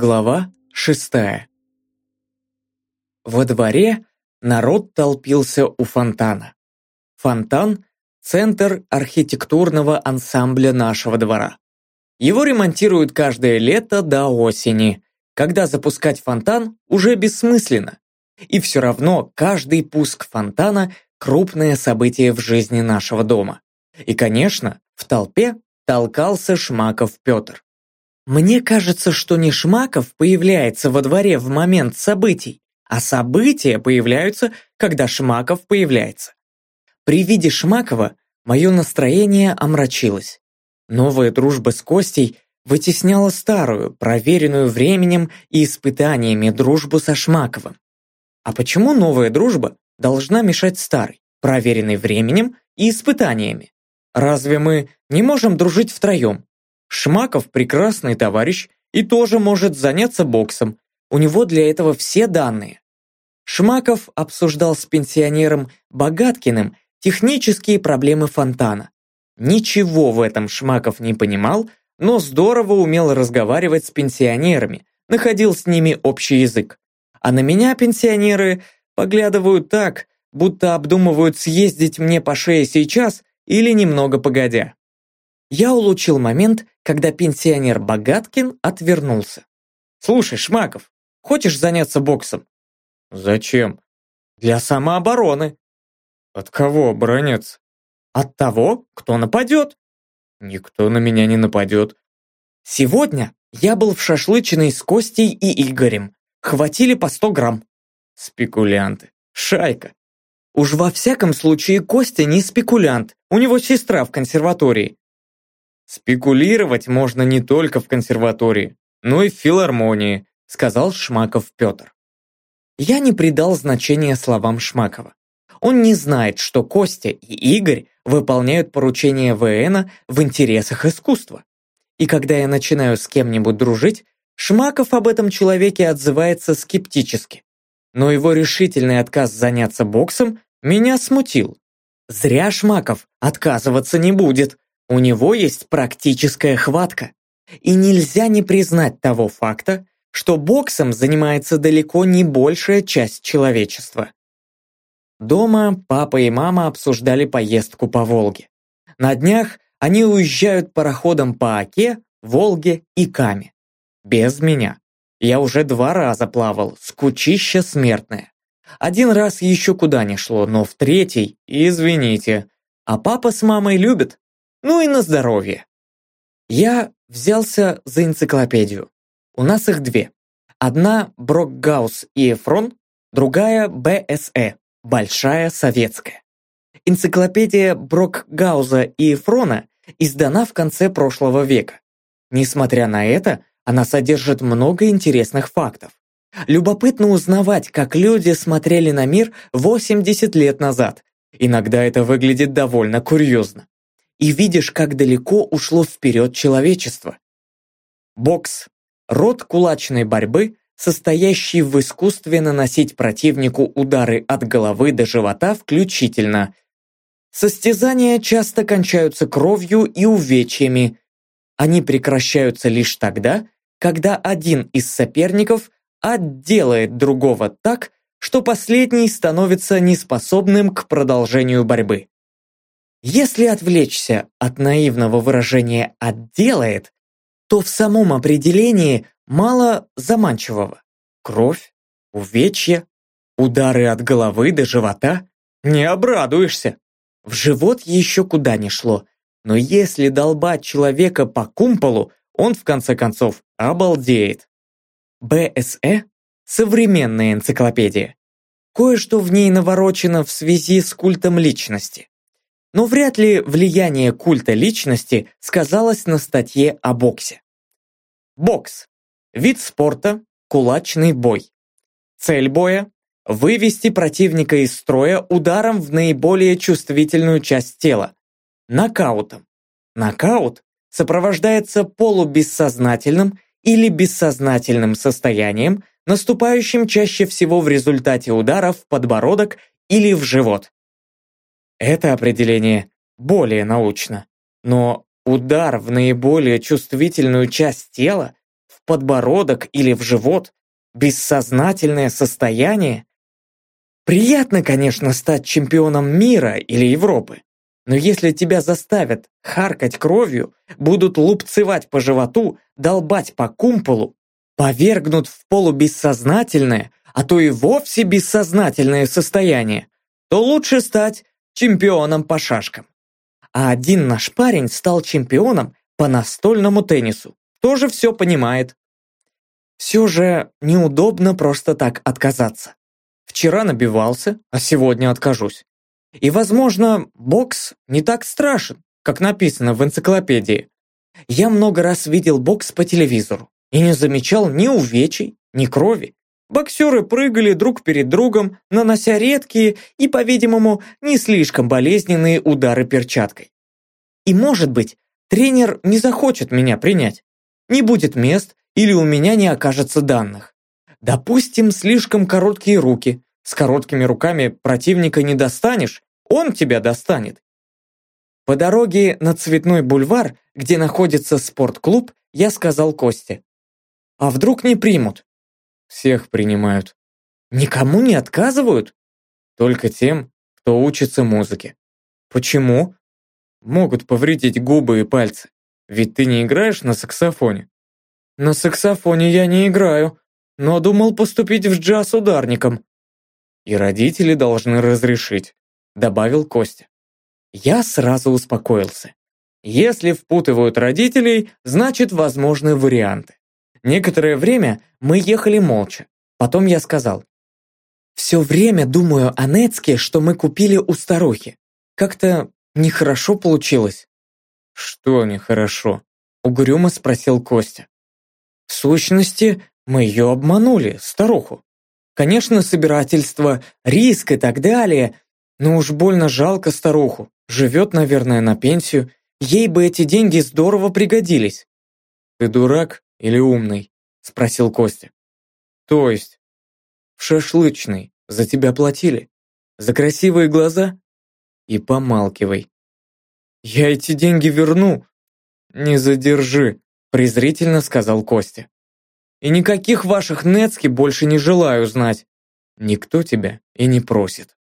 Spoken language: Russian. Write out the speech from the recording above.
Глава шестая. Во дворе народ толпился у фонтана. Фонтан – центр архитектурного ансамбля нашего двора. Его ремонтируют каждое лето до осени, когда запускать фонтан уже бессмысленно. И все равно каждый пуск фонтана – крупное событие в жизни нашего дома. И, конечно, в толпе толкался Шмаков Петр. Мне кажется, что не Шмаков появляется во дворе в момент событий, а события появляются, когда Шмаков появляется. При виде Шмакова мое настроение омрачилось. Новая дружба с Костей вытесняла старую, проверенную временем и испытаниями дружбу со Шмаковым. А почему новая дружба должна мешать старой, проверенной временем и испытаниями? Разве мы не можем дружить втроем? Шмаков прекрасный товарищ и тоже может заняться боксом. У него для этого все данные. Шмаков обсуждал с пенсионером Богаткиным технические проблемы фонтана. Ничего в этом Шмаков не понимал, но здорово умел разговаривать с пенсионерами, находил с ними общий язык. А на меня пенсионеры поглядывают так, будто обдумывают съездить мне по шее сейчас или немного погодя. Я улучил момент, когда пенсионер Богаткин отвернулся. «Слушай, Шмаков, хочешь заняться боксом?» «Зачем?» «Для самообороны». «От кого обороняться?» «От того, кто нападет». «Никто на меня не нападет». «Сегодня я был в шашлычной с Костей и Игорем. Хватили по 100 грамм». «Спекулянты. Шайка. Уж во всяком случае Костя не спекулянт, у него сестра в консерватории. Спекулировать можно не только в консерватории, но и в филармонии, сказал Шмаков Петр. Я не придал значения словам Шмакова. Он не знает, что Костя и Игорь выполняют поручения ВНа в интересах искусства. И когда я начинаю с кем-нибудь дружить, Шмаков об этом человеке отзывается скептически. Но его решительный отказ заняться боксом меня смутил. Зря Шмаков отказываться не будет. У него есть практическая хватка. И нельзя не признать того факта, что боксом занимается далеко не большая часть человечества. Дома папа и мама обсуждали поездку по Волге. На днях они уезжают пароходом по Оке, Волге и Каме. Без меня. Я уже два раза плавал, скучища смертное. Один раз еще куда не шло, но в третий, извините. А папа с мамой любят. Ну и на здоровье. Я взялся за энциклопедию. У нас их две. Одна Брокгаус и Эфрон, другая БСЭ, Большая Советская. Энциклопедия Брокгауза и Эфрона издана в конце прошлого века. Несмотря на это, она содержит много интересных фактов. Любопытно узнавать, как люди смотрели на мир 80 лет назад. Иногда это выглядит довольно курьезно. И видишь, как далеко ушло вперед человечество. Бокс – род кулачной борьбы, состоящий в искусстве наносить противнику удары от головы до живота включительно. Состязания часто кончаются кровью и увечьями. Они прекращаются лишь тогда, когда один из соперников – отделает другого так, что последний становится неспособным к продолжению борьбы. Если отвлечься от наивного выражения «отделает», то в самом определении мало заманчивого. Кровь, увечья, удары от головы до живота – не обрадуешься. В живот еще куда не шло, но если долбать человека по кумполу, он в конце концов обалдеет. БСЭ – современная энциклопедия. Кое-что в ней наворочено в связи с культом личности. Но вряд ли влияние культа личности сказалось на статье о боксе. Бокс – вид спорта, кулачный бой. Цель боя – вывести противника из строя ударом в наиболее чувствительную часть тела – нокаутом. Нокаут сопровождается полубессознательным или бессознательным состоянием, наступающим чаще всего в результате удара в подбородок или в живот. Это определение более научно, но удар в наиболее чувствительную часть тела в подбородок или в живот. Бессознательное состояние. Приятно, конечно, стать чемпионом мира или Европы. Но если тебя заставят харкать кровью, будут лупцевать по животу, долбать по кумполу, повергнут в полубессознательное, а то и вовсе бессознательное состояние, то лучше стать чемпионом по шашкам. А один наш парень стал чемпионом по настольному теннису. Тоже все понимает. Все же неудобно просто так отказаться. Вчера набивался, а сегодня откажусь. И, возможно, бокс не так страшен, как написано в энциклопедии. Я много раз видел бокс по телевизору и не замечал ни увечий, ни крови. Боксеры прыгали друг перед другом, нанося редкие и, по-видимому, не слишком болезненные удары перчаткой. И, может быть, тренер не захочет меня принять. Не будет мест или у меня не окажется данных. Допустим, слишком короткие руки. С короткими руками противника не достанешь, он тебя достанет. По дороге на Цветной бульвар, где находится спортклуб, я сказал Косте. А вдруг не примут? Всех принимают. Никому не отказывают? Только тем, кто учится музыке. Почему? Могут повредить губы и пальцы. Ведь ты не играешь на саксофоне. На саксофоне я не играю, но думал поступить в джаз ударником. И родители должны разрешить, добавил Костя. Я сразу успокоился. Если впутывают родителей, значит возможны варианты. Некоторое время мы ехали молча. Потом я сказал. «Все время думаю о Нецке, что мы купили у старухи. Как-то нехорошо получилось». «Что нехорошо?» — угрюмо спросил Костя. «В сущности, мы ее обманули, старуху. Конечно, собирательство, риск и так далее, но уж больно жалко старуху. Живет, наверное, на пенсию. Ей бы эти деньги здорово пригодились». «Ты дурак?» Или умный?» – спросил Костя. «То есть?» «В шашлычный. За тебя платили. За красивые глаза?» «И помалкивай». «Я эти деньги верну». «Не задержи», – презрительно сказал Костя. «И никаких ваших Нецки больше не желаю знать. Никто тебя и не просит».